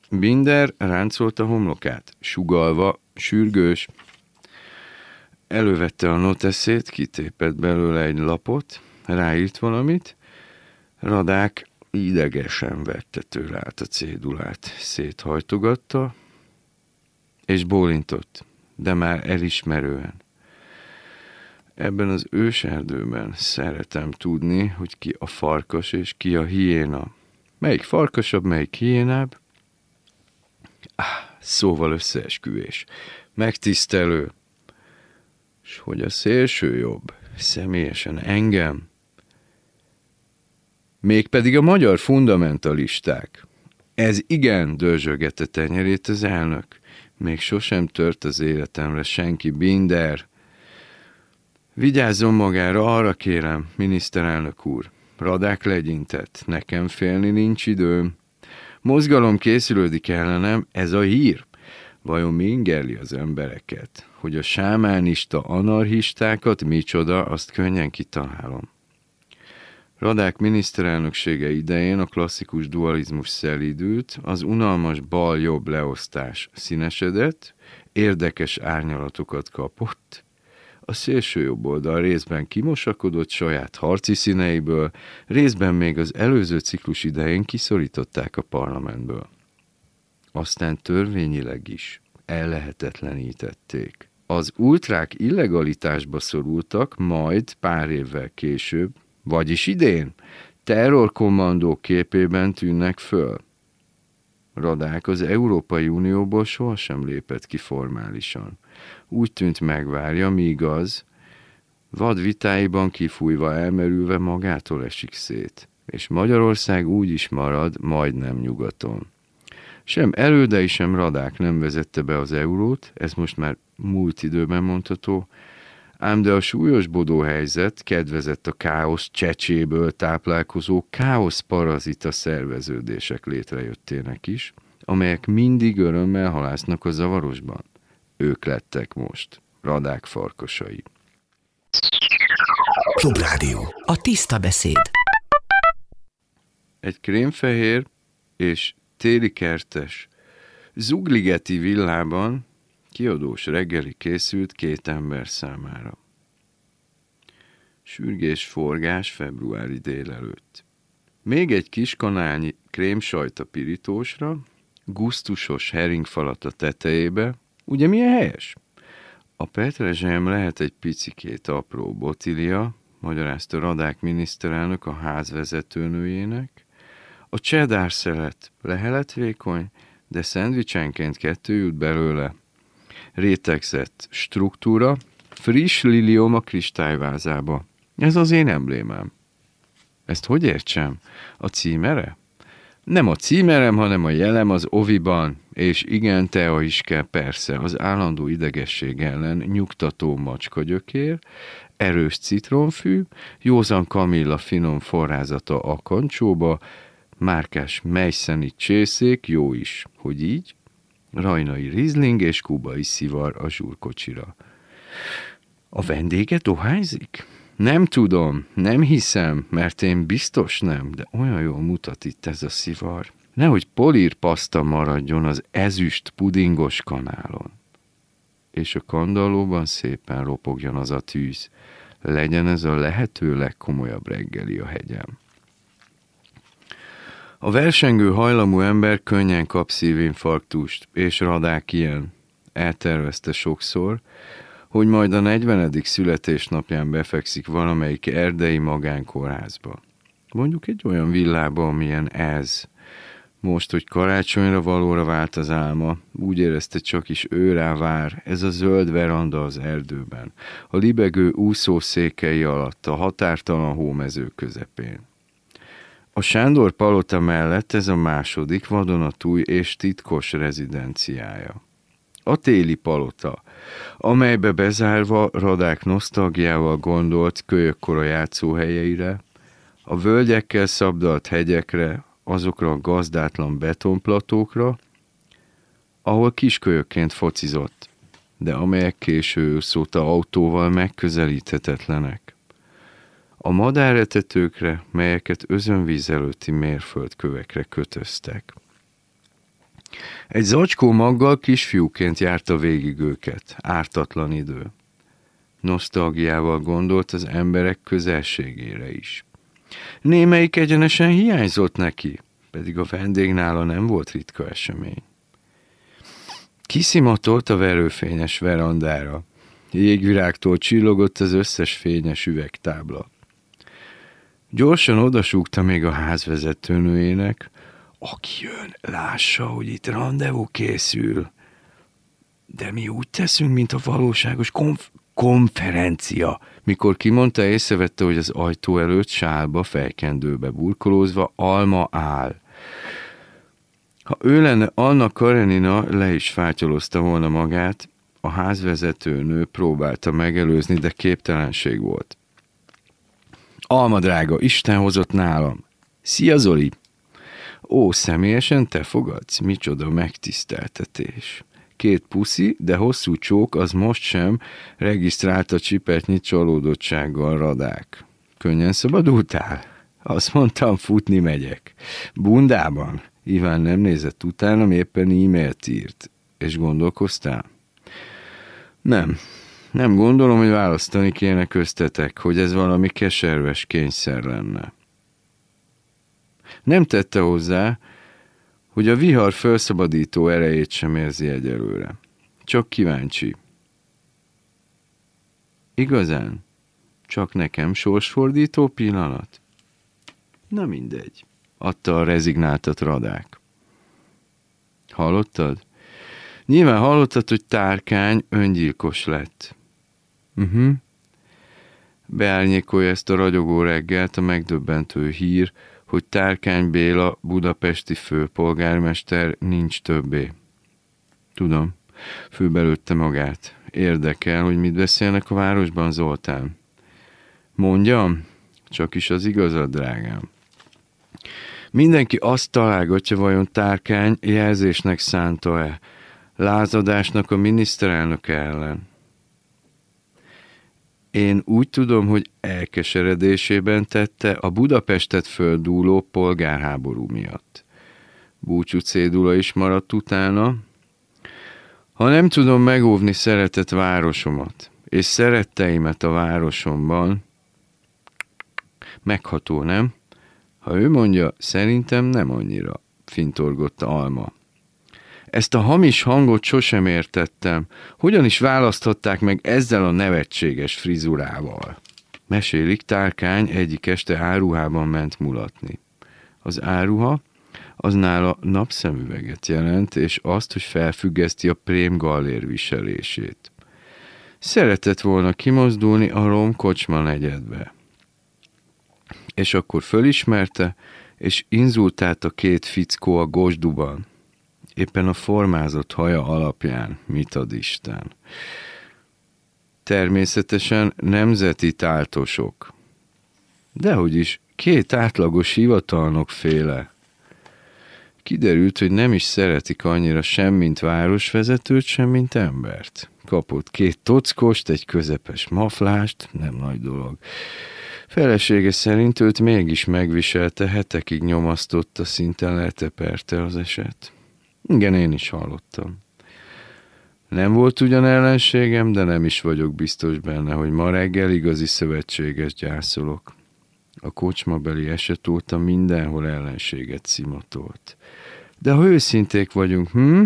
Binder ráncolta homlokát, sugalva, sürgős. Elővette a noteszét, kitépett belőle egy lapot, ráírt valamit. Radák idegesen vette tőle át a cédulát, széthajtogatta, és bólintott, de már elismerően. Ebben az őserdőben szeretem tudni, hogy ki a farkas és ki a hiéna. Melyik farkasabb, melyik hiénább? Ah, szóval összeesküvés. Megtisztelő. És hogy a szélső jobb, személyesen engem, mégpedig a magyar fundamentalisták. Ez igen, dörzsögette tenyerét az elnök. Még sosem tört az életemre senki, Binder. Vigyázzon magára, arra kérem, miniszterelnök úr. Radák legyintett, nekem félni nincs időm. Mozgalom készülődik ellenem, ez a hír. Vajon mi ingerli az embereket? Hogy a sámánista anarchistákat micsoda, azt könnyen kitalálom. Radák miniszterelnöksége idején a klasszikus dualizmus szelídült, az unalmas bal-jobb leosztás színesedett, érdekes árnyalatokat kapott, a szélső jobb oldal részben kimosakodott saját harci színeiből, részben még az előző ciklus idején kiszorították a parlamentből. Aztán törvényileg is ellehetetlenítették. Az ultrák illegalitásba szorultak, majd pár évvel később vagyis idén terrorkommandók képében tűnnek föl. Radák az Európai Unióból sohasem lépett ki formálisan. Úgy tűnt megvárja, míg az, vad vitáiban kifújva elmerülve magától esik szét, és Magyarország úgy is marad, majdnem nyugaton. Sem elődei, sem radák nem vezette be az eurót, ez most már múlt időben mondható, ám de a súlyosbodó helyzet kedvezett a káosz csecséből táplálkozó káosz parazita szerveződések létrejöttének is, amelyek mindig örömmel halásznak a zavarosban. Ők lettek most, radák farkasai. Klubrádió. A tiszta beszéd. Egy krémfehér és téli kertes zugligeti villában Kiadós reggeli készült két ember számára. Sürgés forgás februári délelőtt. Még egy kis kanálnyi krémsajt a pirítósra, gusztusos heringfalat a tetejébe, ugye milyen helyes? A petrezselyem lehet egy picikét apró botilia, magyarázta Radák miniszterelnök a házvezetőnőjének. A cheddar szelet lehelet vékony, de szendvicsenként kettő jut belőle, rétegzett struktúra, friss lilium a kristályvázába. Ez az én emblémám. Ezt hogy értsem? A címere? Nem a címerem, hanem a jelem az oviban, és igen, tea is kell persze, az állandó idegesség ellen nyugtató macskagyökér, erős citronfű, józan kamilla finom forrázata a kancsóba, márkás mejszeni csészék, jó is, hogy így, rajnai rizling és kubai szivar a zsúrkocsira. A vendége dohányzik? Nem tudom, nem hiszem, mert én biztos nem, de olyan jól mutat itt ez a szivar. Nehogy polír paszta maradjon az ezüst pudingos kanálon. És a kandallóban szépen ropogjon az a tűz. Legyen ez a lehető legkomolyabb reggeli a hegyem. A versengő hajlamú ember könnyen kap szívinfarktust, és radák ilyen. Eltervezte sokszor, hogy majd a 40. születésnapján befekszik valamelyik erdei magánkórházba. Mondjuk egy olyan villába, amilyen ez. Most, hogy karácsonyra valóra vált az álma, úgy érezte csak is ő rá vár, ez a zöld veranda az erdőben, a libegő úszószékei alatt, a határtalan hómező közepén. A Sándor palota mellett ez a második vadonatúj és titkos rezidenciája. A téli palota, amelybe bezárva radák nosztalgiával gondolt kölyökkora játszóhelyeire, a völgyekkel szabdalt hegyekre, azokra a gazdátlan betonplatókra, ahol kiskölyökként focizott. de amelyek késő szóta autóval megközelíthetetlenek. A madáretetőkre, melyeket özönvíz előtti mérföldkövekre kötöztek. Egy zacskó maggal kisfiúként járta végig őket, ártatlan idő. Nosztalgiával gondolt az emberek közelségére is. Némelyik egyenesen hiányzott neki, pedig a vendég nála nem volt ritka esemény. Kiszimatolt a verőfényes verandára. Jégvirágtól csillogott az összes fényes üvegtábla. Gyorsan odasúgta még a házvezetőnőjének, aki jön, lássa, hogy itt rendezvú készül. De mi úgy teszünk, mint a valóságos konf- konferencia. Mikor kimondta, észrevette, hogy az ajtó előtt sálba, fejkendőbe burkolózva Alma áll. Ha ő lenne Anna Karenina, le is fátyolozta volna magát, a házvezető nő próbálta megelőzni, de képtelenség volt. Alma drága, Isten hozott nálam. Szia Zoli! Ó, személyesen te fogadsz? Micsoda megtiszteltetés. Két puszi, de hosszú csók az most sem regisztrálta csipetnyi csalódottsággal radák. Könnyen szabadultál? Azt mondtam, futni megyek. Bundában? Iván nem nézett utánam, éppen e-mailt írt. És gondolkoztál? Nem. Nem gondolom, hogy választani kéne köztetek, hogy ez valami keserves kényszer lenne. Nem tette hozzá, hogy a vihar felszabadító erejét sem érzi egyelőre. Csak kíváncsi. Igazán? Csak nekem sorsfordító pillanat? Na mindegy adta a rezignáltat radák. Hallottad? Nyilván hallottad, hogy tárkány öngyilkos lett. Uh-huh. Beárnyékolja ezt a ragyogó reggelt a megdöbbentő hír, hogy Tárkány Béla, budapesti főpolgármester nincs többé. Tudom, főbelőtte magát. Érdekel, hogy mit beszélnek a városban, Zoltán. Mondjam, csak is az igazad, drágám. Mindenki azt találgatja, vajon tárkány jelzésnek szánta-e, lázadásnak a miniszterelnök ellen. Én úgy tudom, hogy elkeseredésében tette a Budapestet földúló polgárháború miatt. Búcsú cédula is maradt utána. Ha nem tudom megóvni szeretett városomat, és szeretteimet a városomban, megható, nem? Ha ő mondja, szerintem nem annyira, fintorgott Alma. Ezt a hamis hangot sosem értettem. Hogyan is választhatták meg ezzel a nevetséges frizurával? Mesélik, Tárkány egyik este áruhában ment mulatni. Az áruha az nála napszemüveget jelent, és azt, hogy felfüggeszti a prém gallér viselését. Szeretett volna kimozdulni a rom kocsma negyedbe és akkor fölismerte, és inzultált a két fickó a gosduban. Éppen a formázott haja alapján, mit ad Isten. Természetesen nemzeti táltosok. Dehogy is, két átlagos hivatalnok féle. Kiderült, hogy nem is szeretik annyira sem, mint városvezetőt, sem, mint embert. Kapott két tockost, egy közepes maflást, nem nagy dolog. Felesége szerint őt mégis megviselte, hetekig nyomasztotta, szinte leteperte az eset. Igen, én is hallottam. Nem volt ugyan ellenségem, de nem is vagyok biztos benne, hogy ma reggel igazi szövetséges gyászolok. A kocsmabeli eset óta mindenhol ellenséget szimatolt. De ha őszinték vagyunk, hm?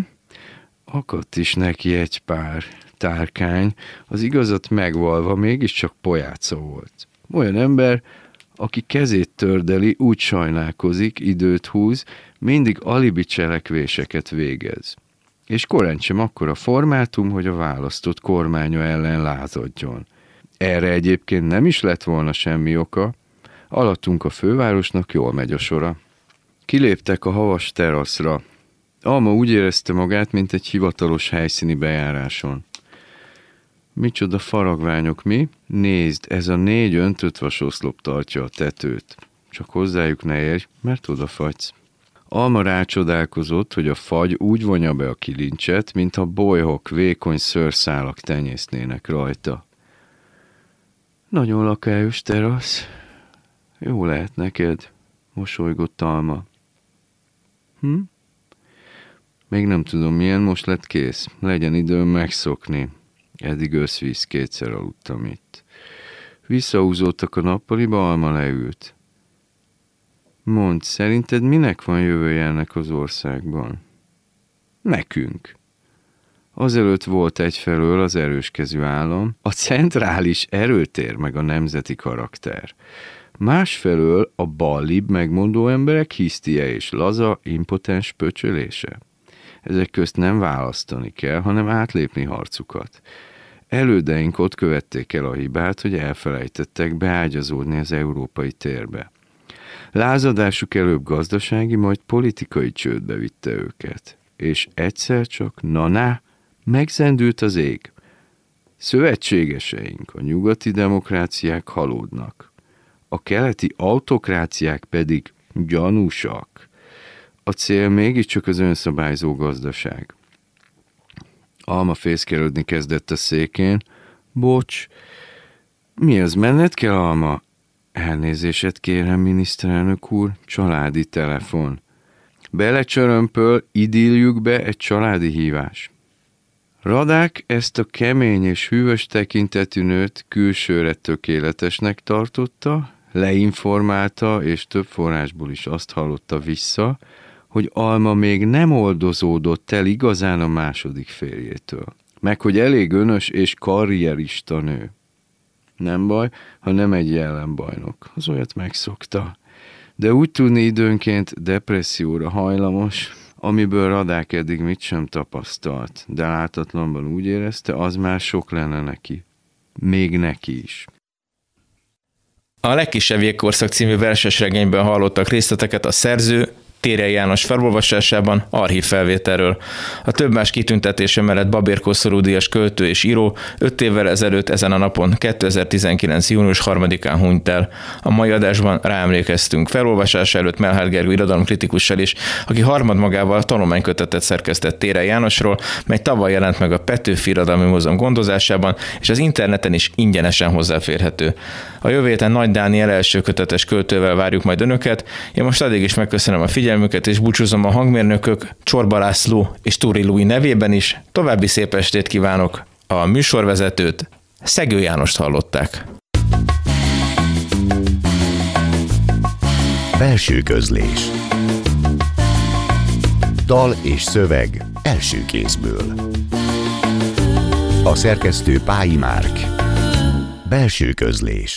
Akadt is neki egy pár tárkány, az igazat megvalva mégiscsak pojáca volt. Olyan ember, aki kezét tördeli, úgy sajnálkozik, időt húz, mindig alibi cselekvéseket végez. És korán sem akkora formátum, hogy a választott kormánya ellen lázadjon. Erre egyébként nem is lett volna semmi oka, alattunk a fővárosnak jól megy a sora. Kiléptek a havas teraszra. Alma úgy érezte magát, mint egy hivatalos helyszíni bejáráson. Micsoda faragványok mi? Nézd, ez a négy öntött vasoszlop tartja a tetőt. Csak hozzájuk ne érj, mert odafagysz. Alma rácsodálkozott, hogy a fagy úgy vonja be a kilincset, mint a bolyhok vékony szőrszálak tenyésznének rajta. Nagyon lakályos terasz. Jó lehet neked, mosolygott Alma. Hm? Még nem tudom milyen, most lett kész. Legyen időm megszokni. Eddig összvíz kétszer aludtam itt. Visszahúzódtak a nappaliba, Alma leült. Mondd, szerinted minek van jövője ennek az országban? Nekünk. Azelőtt volt egyfelől az erőskezű állam, a centrális erőtér meg a nemzeti karakter. Másfelől a ballib megmondó emberek hisztie és laza, impotens pöcsölése. Ezek közt nem választani kell, hanem átlépni harcukat. Elődeink ott követték el a hibát, hogy elfelejtettek beágyazódni az európai térbe. Lázadásuk előbb gazdasági, majd politikai csődbe vitte őket. És egyszer csak, na-na, megzendült az ég. Szövetségeseink, a nyugati demokráciák halódnak. A keleti autokráciák pedig gyanúsak. A cél mégiscsak az önszabályzó gazdaság. Alma fészkelődni kezdett a székén. Bocs, mi az, menned kell, Alma? Elnézéset kérem, miniszterelnök úr, családi telefon. Belecsörömpöl, idilljük be egy családi hívás. Radák ezt a kemény és hűvös tekintetű nőt külsőre tökéletesnek tartotta, leinformálta, és több forrásból is azt hallotta vissza, hogy Alma még nem oldozódott el igazán a második férjétől. Meg hogy elég önös és karrierista nő. Nem baj, ha nem egy jelenbajnok. Az olyat megszokta. De úgy tudni időnként depresszióra hajlamos, amiből Radák eddig mit sem tapasztalt, de látatlanban úgy érezte, az már sok lenne neki. Még neki is. A legkisebb jégkorszak című verses regényben hallottak részleteket a szerző, Tére János felolvasásában archív felvételről. A több más kitüntetése mellett Babér Koszorúdias költő és író 5 évvel ezelőtt ezen a napon 2019. június 3-án hunyt el. A mai adásban ráemlékeztünk felolvasás előtt Melhár Gergő irodalomkritikussal is, aki harmad magával tanulmánykötetet szerkesztett Tére Jánosról, mely tavaly jelent meg a Petőfi Irodalmi Múzeum gondozásában, és az interneten is ingyenesen hozzáférhető. A jövő héten Nagy Dániel első kötetes költővel várjuk majd önöket. Én most addig is megköszönöm a figyelmüket, és búcsúzom a hangmérnökök Csorba László és Túri Lui nevében is. További szép estét kívánok! A műsorvezetőt Szegő Jánost hallották. Belső közlés Dal és szöveg első kézből A szerkesztő Pályi Márk Belső közlés